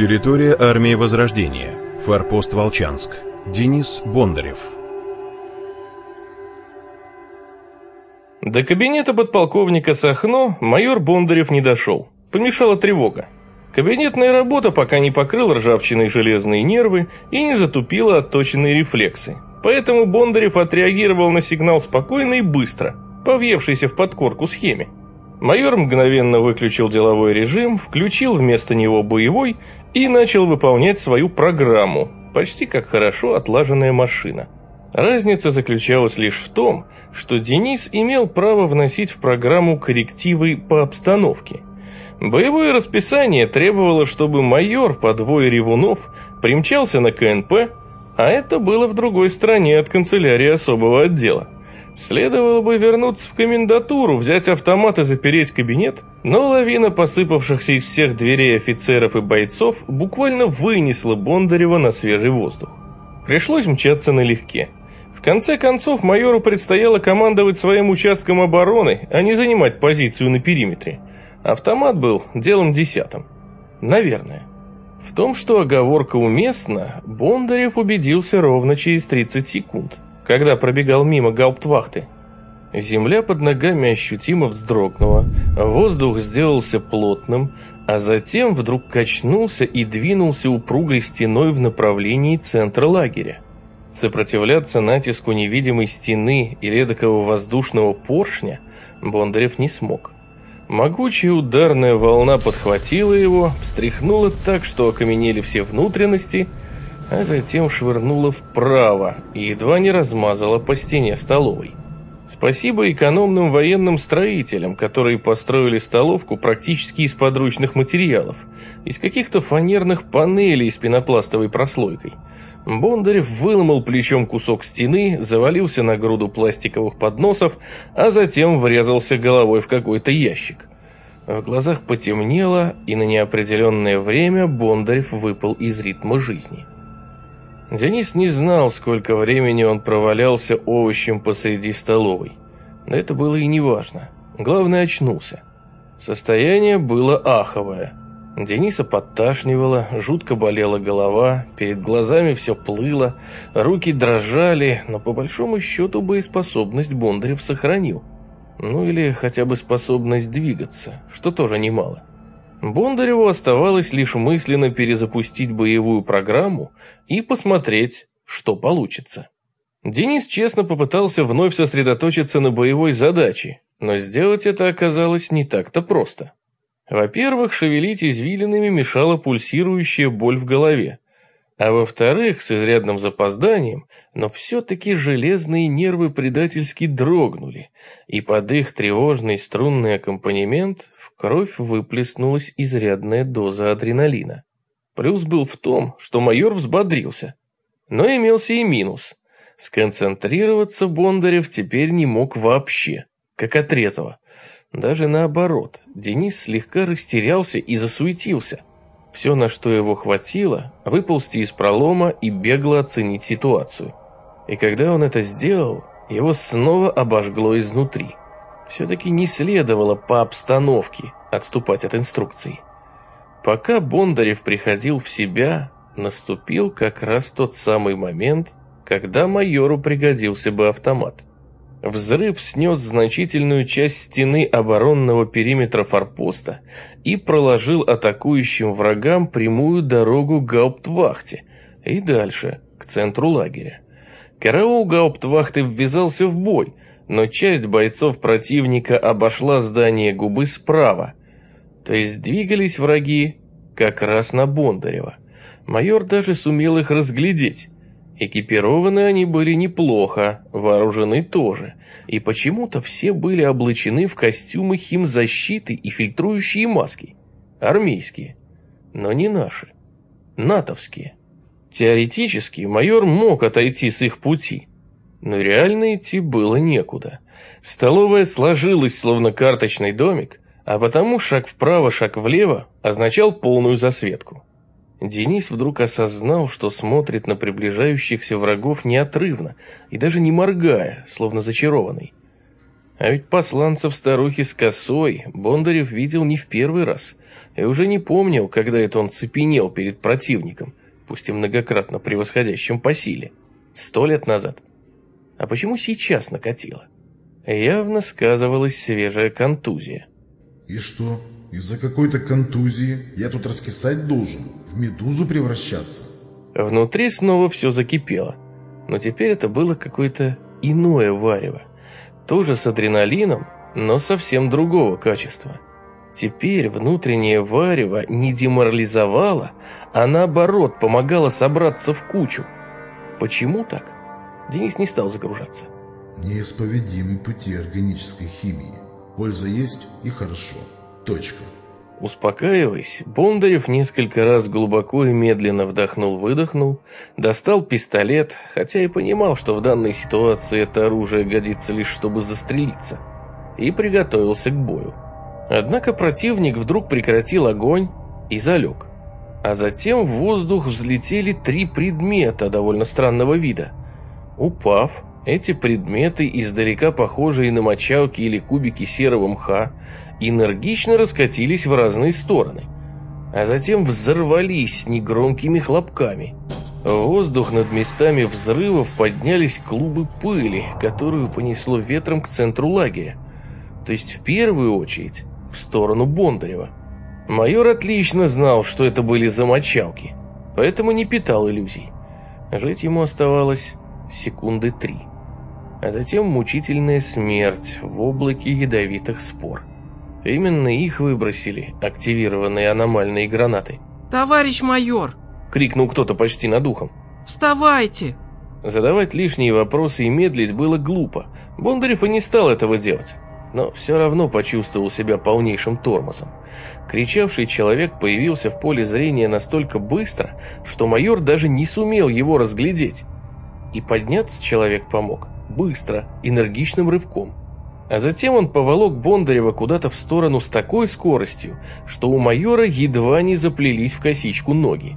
Территория армии Возрождения. Форпост Волчанск. Денис Бондарев. До кабинета подполковника Сахно майор Бондарев не дошел. Помешала тревога. Кабинетная работа пока не покрыла ржавчиной железные нервы и не затупила отточенные рефлексы. Поэтому Бондарев отреагировал на сигнал спокойно и быстро, повъевшийся в подкорку схеме. Майор мгновенно выключил деловой режим, включил вместо него боевой и начал выполнять свою программу, почти как хорошо отлаженная машина. Разница заключалась лишь в том, что Денис имел право вносить в программу коррективы по обстановке – Боевое расписание требовало, чтобы майор в подвое ревунов примчался на КНП, а это было в другой стране от канцелярии особого отдела. Следовало бы вернуться в комендатуру, взять автомат и запереть кабинет, но лавина посыпавшихся из всех дверей офицеров и бойцов буквально вынесла Бондарева на свежий воздух. Пришлось мчаться налегке. В конце концов, майору предстояло командовать своим участком обороны, а не занимать позицию на периметре – Автомат был делом десятым. Наверное. В том, что оговорка уместна, Бондарев убедился ровно через 30 секунд, когда пробегал мимо гауптвахты. Земля под ногами ощутимо вздрогнула, воздух сделался плотным, а затем вдруг качнулся и двинулся упругой стеной в направлении центра лагеря. Сопротивляться натиску невидимой стены и редкого воздушного поршня Бондарев не смог. Могучая ударная волна подхватила его, встряхнула так, что окаменели все внутренности, а затем швырнула вправо и едва не размазала по стене столовой. Спасибо экономным военным строителям, которые построили столовку практически из подручных материалов, из каких-то фанерных панелей с пенопластовой прослойкой. Бондарев выломал плечом кусок стены, завалился на груду пластиковых подносов, а затем врезался головой в какой-то ящик. В глазах потемнело, и на неопределенное время Бондарев выпал из ритма жизни. Денис не знал, сколько времени он провалялся овощем посреди столовой. Но это было и не важно. Главное, очнулся. Состояние было аховое. Дениса подташнивало, жутко болела голова, перед глазами все плыло, руки дрожали, но по большому счету боеспособность Бондарев сохранил. Ну или хотя бы способность двигаться, что тоже немало. Бондареву оставалось лишь мысленно перезапустить боевую программу и посмотреть, что получится. Денис честно попытался вновь сосредоточиться на боевой задаче, но сделать это оказалось не так-то просто. Во-первых, шевелить извилинами мешала пульсирующая боль в голове, а во-вторых, с изрядным запозданием, но все-таки железные нервы предательски дрогнули, и под их тревожный струнный аккомпанемент в кровь выплеснулась изрядная доза адреналина. Плюс был в том, что майор взбодрился. Но имелся и минус. Сконцентрироваться Бондарев теперь не мог вообще, как отрезало. Даже наоборот, Денис слегка растерялся и засуетился. Все, на что его хватило, выползти из пролома и бегло оценить ситуацию. И когда он это сделал, его снова обожгло изнутри. Все-таки не следовало по обстановке отступать от инструкций. Пока Бондарев приходил в себя, наступил как раз тот самый момент, когда майору пригодился бы автомат. Взрыв снес значительную часть стены оборонного периметра форпоста и проложил атакующим врагам прямую дорогу к гауптвахте и дальше, к центру лагеря. Караул гауптвахты ввязался в бой, но часть бойцов противника обошла здание губы справа. То есть двигались враги как раз на Бондарева. Майор даже сумел их разглядеть. Экипированы они были неплохо, вооружены тоже, и почему-то все были облачены в костюмы химзащиты и фильтрующие маски. Армейские, но не наши. Натовские. Теоретически майор мог отойти с их пути, но реально идти было некуда. Столовая сложилась, словно карточный домик, а потому шаг вправо, шаг влево означал полную засветку. Денис вдруг осознал, что смотрит на приближающихся врагов неотрывно и даже не моргая, словно зачарованный. А ведь посланцев старухи с косой Бондарев видел не в первый раз, и уже не помнил, когда это он цепенел перед противником, пусть и многократно превосходящим по силе. Сто лет назад. А почему сейчас накатило? Явно сказывалась свежая контузия. И что, из-за какой-то контузии я тут раскисать должен, в медузу превращаться? Внутри снова все закипело, но теперь это было какое-то иное варево. Тоже с адреналином, но совсем другого качества. Теперь внутреннее варево не деморализовало, а наоборот помогало собраться в кучу. Почему так? Денис не стал загружаться. Неисповедимы пути органической химии. Польза есть и хорошо. Точка. Успокаиваясь, Бондарев несколько раз глубоко и медленно вдохнул-выдохнул, достал пистолет, хотя и понимал, что в данной ситуации это оружие годится лишь чтобы застрелиться, и приготовился к бою. Однако противник вдруг прекратил огонь и залег. А затем в воздух взлетели три предмета довольно странного вида. Упав, эти предметы, издалека похожие на мочалки или кубики серого мха, энергично раскатились в разные стороны, а затем взорвались с негромкими хлопками. В воздух над местами взрывов поднялись клубы пыли, которую понесло ветром к центру лагеря, то есть в первую очередь в сторону Бондарева. Майор отлично знал, что это были замочалки, поэтому не питал иллюзий. Жить ему оставалось секунды три. А затем мучительная смерть в облаке ядовитых спор. Именно их выбросили активированные аномальные гранаты. «Товарищ майор!» — крикнул кто-то почти над ухом. «Вставайте!» Задавать лишние вопросы и медлить было глупо. Бондарев и не стал этого делать. Но все равно почувствовал себя полнейшим тормозом. Кричавший человек появился в поле зрения настолько быстро, что майор даже не сумел его разглядеть. И подняться человек помог быстро, энергичным рывком. А затем он поволок Бондарева куда-то в сторону с такой скоростью, что у майора едва не заплелись в косичку ноги.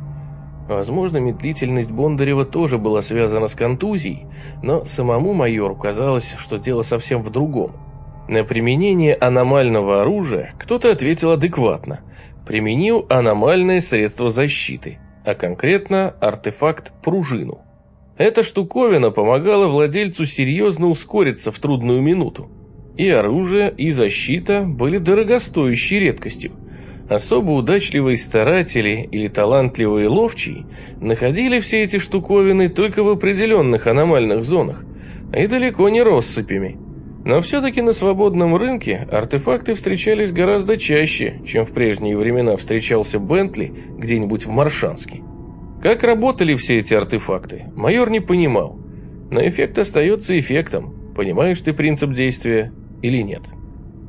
Возможно, медлительность Бондарева тоже была связана с контузией, но самому майору казалось, что дело совсем в другом. На применение аномального оружия кто-то ответил адекватно. Применил аномальное средство защиты, а конкретно артефакт пружину. Эта штуковина помогала владельцу серьезно ускориться в трудную минуту. И оружие, и защита были дорогостоящей редкостью. Особо удачливые старатели или талантливые ловчие находили все эти штуковины только в определенных аномальных зонах, и далеко не россыпями. Но все-таки на свободном рынке артефакты встречались гораздо чаще, чем в прежние времена встречался Бентли где-нибудь в Маршанске. Как работали все эти артефакты, майор не понимал. Но эффект остается эффектом. Понимаешь ты принцип действия или нет?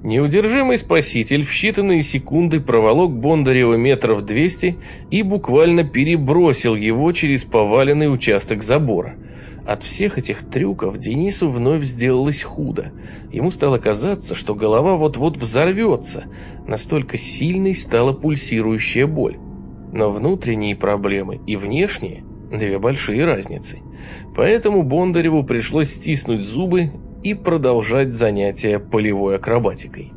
Неудержимый спаситель в считанные секунды проволок Бондарева метров 200 и буквально перебросил его через поваленный участок забора. От всех этих трюков Денису вновь сделалось худо. Ему стало казаться, что голова вот-вот взорвется. Настолько сильной стала пульсирующая боль. Но внутренние проблемы и внешние – две большие разницы. Поэтому Бондареву пришлось стиснуть зубы и продолжать занятия полевой акробатикой.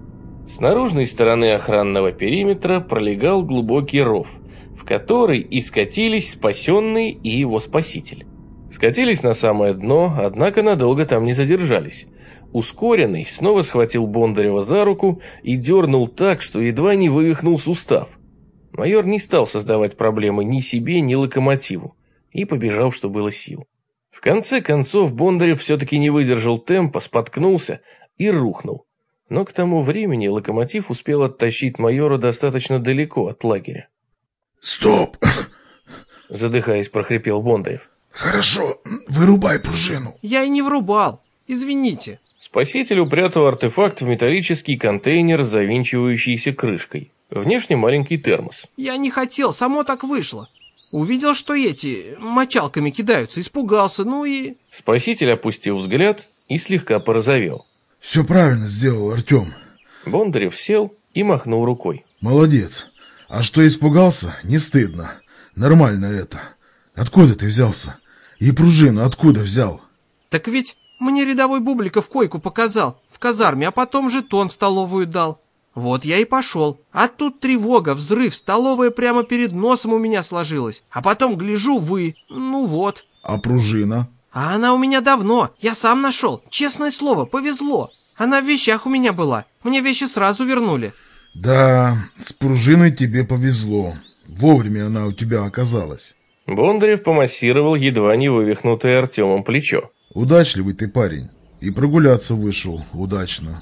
С наружной стороны охранного периметра пролегал глубокий ров, в который и скатились спасенный и его спаситель. Скатились на самое дно, однако надолго там не задержались. Ускоренный снова схватил Бондарева за руку и дернул так, что едва не вывихнул сустав. Майор не стал создавать проблемы ни себе, ни локомотиву и побежал, что было сил. В конце концов Бондарев все-таки не выдержал темпа, споткнулся и рухнул. Но к тому времени локомотив успел оттащить майора достаточно далеко от лагеря. «Стоп!» Задыхаясь, прохрипел Бондарев. «Хорошо, вырубай пружину». Я и не врубал. Извините. Спаситель упрятал артефакт в металлический контейнер с завинчивающейся крышкой. Внешне маленький термос. Я не хотел, само так вышло. Увидел, что эти мочалками кидаются, испугался, ну и... Спаситель опустил взгляд и слегка порозовел. Все правильно сделал, Артем. Бондарев сел и махнул рукой. Молодец. А что испугался, не стыдно. Нормально это. Откуда ты взялся? И пружину откуда взял? Так ведь мне рядовой Бубликов койку показал. в казарме, а потом жетон в столовую дал. Вот я и пошел. А тут тревога, взрыв, столовая прямо перед носом у меня сложилась. А потом гляжу, вы. Ну вот. А пружина? А она у меня давно. Я сам нашел. Честное слово, повезло. Она в вещах у меня была. Мне вещи сразу вернули. Да, с пружиной тебе повезло. Вовремя она у тебя оказалась. Бондарев помассировал едва не вывихнутое Артемом плечо. Удачливый ты парень. И прогуляться вышел удачно.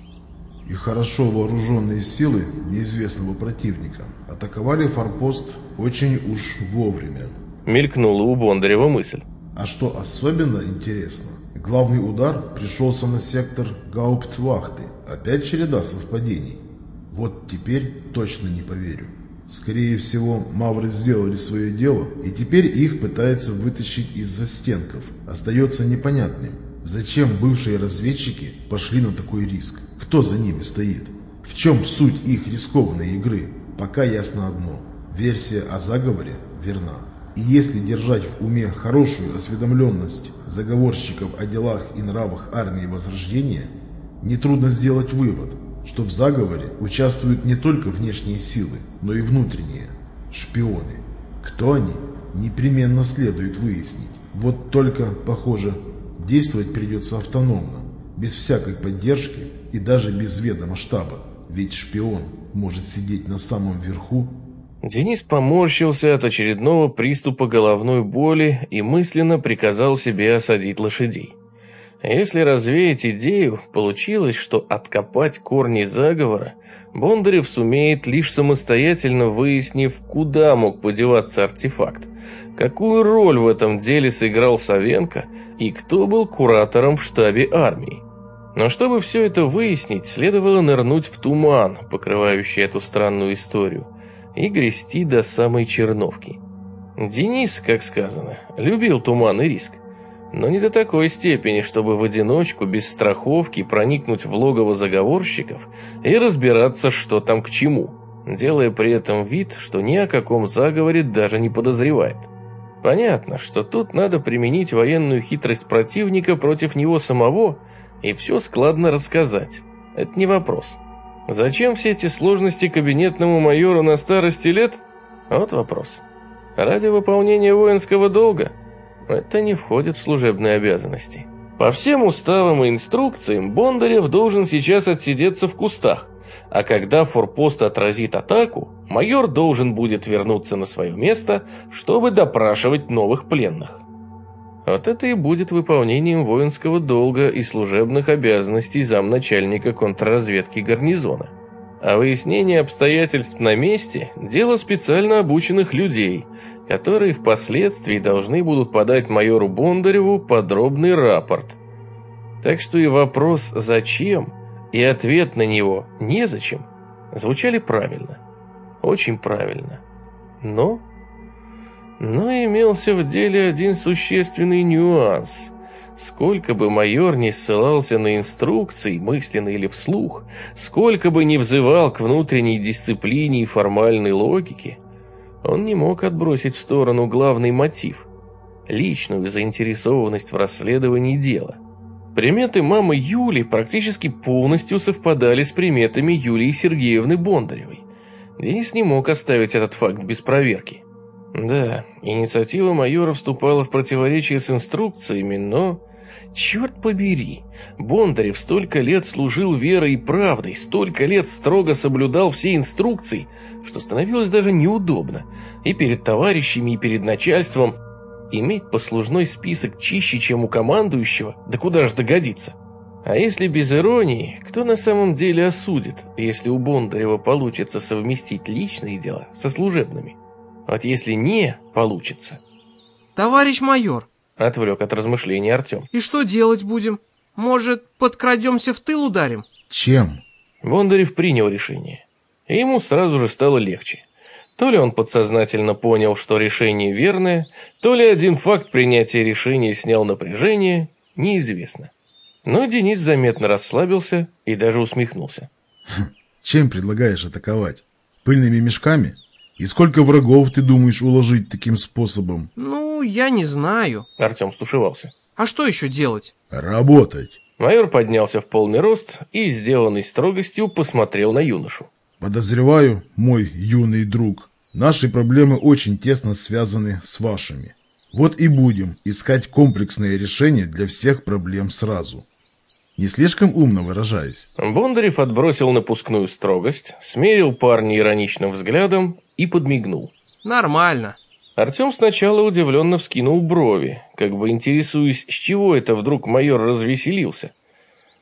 И хорошо вооруженные силы неизвестного противника атаковали форпост очень уж вовремя. Мелькнула у Бондарева мысль. А что особенно интересно, главный удар пришелся на сектор Гауптвахты. Опять череда совпадений. Вот теперь точно не поверю. Скорее всего, мавры сделали свое дело, и теперь их пытаются вытащить из застенков. Остается непонятным, зачем бывшие разведчики пошли на такой риск. Кто за ними стоит? В чем суть их рискованной игры? Пока ясно одно. Версия о заговоре верна. И если держать в уме хорошую осведомленность заговорщиков о делах и нравах армии Возрождения, нетрудно сделать вывод – что в заговоре участвуют не только внешние силы, но и внутренние – шпионы. Кто они, непременно следует выяснить. Вот только, похоже, действовать придется автономно, без всякой поддержки и даже без ведома штаба, ведь шпион может сидеть на самом верху. Денис поморщился от очередного приступа головной боли и мысленно приказал себе осадить лошадей. Если развеять идею, получилось, что откопать корни заговора Бондарев сумеет лишь самостоятельно выяснив, куда мог подеваться артефакт, какую роль в этом деле сыграл Савенко и кто был куратором в штабе армии. Но чтобы все это выяснить, следовало нырнуть в туман, покрывающий эту странную историю, и грести до самой Черновки. Денис, как сказано, любил туман и риск но не до такой степени, чтобы в одиночку, без страховки, проникнуть в логово заговорщиков и разбираться, что там к чему, делая при этом вид, что ни о каком заговоре даже не подозревает. Понятно, что тут надо применить военную хитрость противника против него самого и все складно рассказать. Это не вопрос. Зачем все эти сложности кабинетному майору на старости лет? Вот вопрос. Ради выполнения воинского долга – это не входит в служебные обязанности. По всем уставам и инструкциям Бондарев должен сейчас отсидеться в кустах, а когда форпост отразит атаку, майор должен будет вернуться на свое место, чтобы допрашивать новых пленных. Вот это и будет выполнением воинского долга и служебных обязанностей замначальника контрразведки гарнизона. А выяснение обстоятельств на месте – дело специально обученных людей, которые впоследствии должны будут подать майору Бондареву подробный рапорт. Так что и вопрос «зачем?» и ответ на него «незачем» звучали правильно. Очень правильно. Но... Но имелся в деле один существенный нюанс. Сколько бы майор не ссылался на инструкции, мысленно или вслух, сколько бы не взывал к внутренней дисциплине и формальной логике, он не мог отбросить в сторону главный мотив – личную заинтересованность в расследовании дела. Приметы мамы Юли практически полностью совпадали с приметами Юлии Сергеевны Бондаревой. Денис не мог оставить этот факт без проверки. Да, инициатива майора вступала в противоречие с инструкциями, но Черт побери, Бондарев столько лет служил верой и правдой, столько лет строго соблюдал все инструкции, что становилось даже неудобно и перед товарищами, и перед начальством. Иметь послужной список чище, чем у командующего, да куда ж догодится. А если без иронии, кто на самом деле осудит, если у Бондарева получится совместить личные дела со служебными? Вот если не получится... «Товарищ майор», Отвлек от размышлений Артем. «И что делать будем? Может, подкрадемся в тыл ударим?» «Чем?» Бондарев принял решение. И ему сразу же стало легче. То ли он подсознательно понял, что решение верное, то ли один факт принятия решения снял напряжение, неизвестно. Но Денис заметно расслабился и даже усмехнулся. «Хм, «Чем предлагаешь атаковать? Пыльными мешками?» И сколько врагов ты думаешь уложить таким способом? Ну, я не знаю. Артем стушевался. А что еще делать? Работать. Майор поднялся в полный рост и, сделанный строгостью, посмотрел на юношу. Подозреваю, мой юный друг, наши проблемы очень тесно связаны с вашими. Вот и будем искать комплексное решение для всех проблем сразу. Не слишком умно выражаюсь. Бондарев отбросил напускную строгость, смерил парня ироничным взглядом и подмигнул. Нормально. Артем сначала удивленно вскинул брови, как бы интересуясь, с чего это вдруг майор развеселился.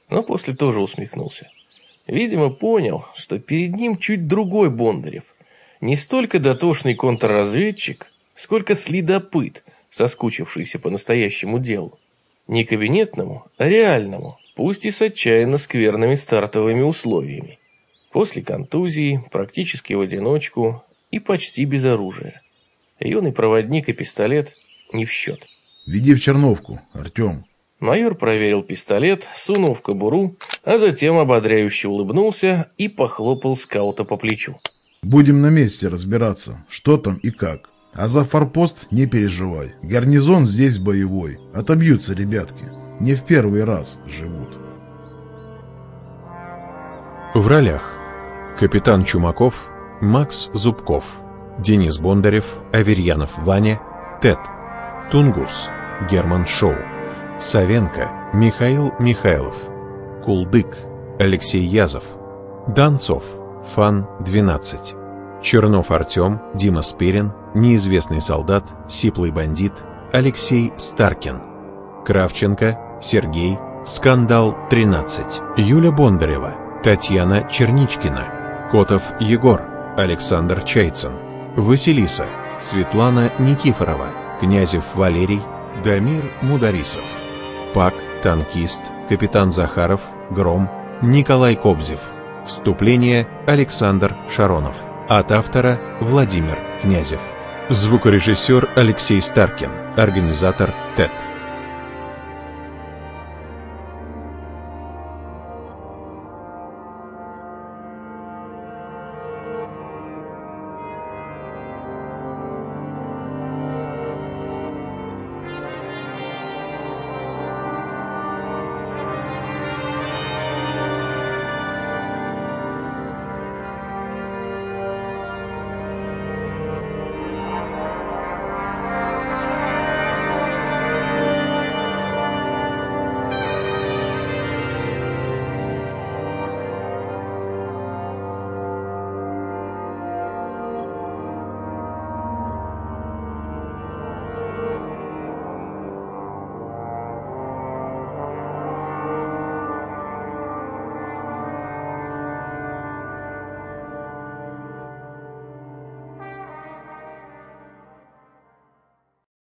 Но после тоже усмехнулся. Видимо, понял, что перед ним чуть другой Бондарев. Не столько дотошный контрразведчик, сколько следопыт, соскучившийся по настоящему делу. Не кабинетному, а реальному, пусть и с отчаянно скверными стартовыми условиями. После контузии, практически в одиночку и почти без оружия. Юный проводник и пистолет не в счет. Веди в Черновку, Артем. Майор проверил пистолет, сунул в кобуру, а затем ободряюще улыбнулся и похлопал скаута по плечу. Будем на месте разбираться, что там и как. А за форпост не переживай. Гарнизон здесь боевой. Отобьются ребятки. Не в первый раз живут. В ролях Капитан Чумаков, Макс Зубков Денис Бондарев, Аверьянов Ваня, Тед, Тунгус, Герман Шоу, Савенко, Михаил Михайлов, Кулдык, Алексей Язов, Донцов, Фан 12, Чернов Артем, Дима Спирин, Неизвестный солдат, Сиплый бандит, Алексей Старкин, Кравченко, Сергей, Скандал 13, Юля Бондарева, Татьяна Черничкина, Котов Егор, Александр Чайцин, Василиса, Светлана Никифорова, Князев Валерий, Дамир Мударисов, Пак, танкист, капитан Захаров, Гром, Николай Кобзев. Вступление Александр Шаронов. От автора Владимир Князев. Звукорежиссер Алексей Старкин. Организатор ТЭТ.